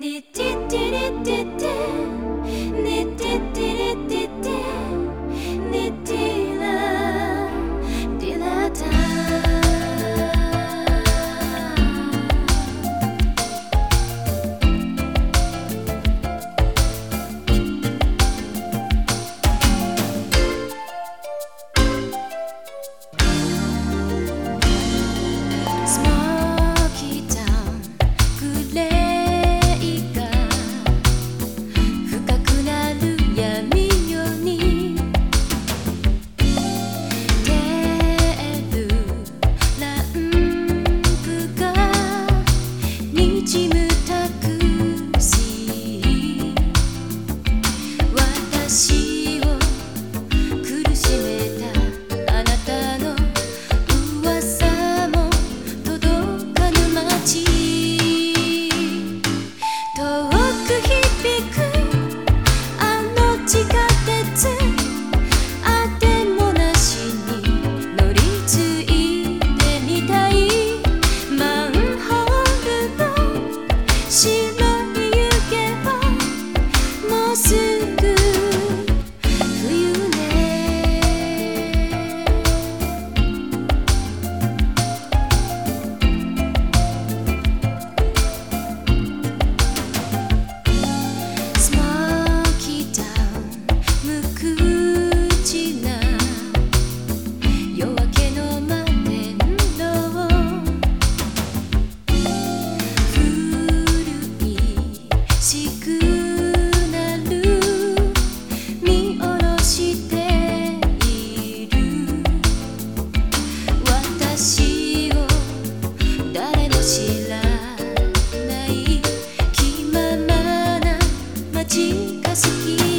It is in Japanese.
Did did did did did. 知らない気ままな街が好き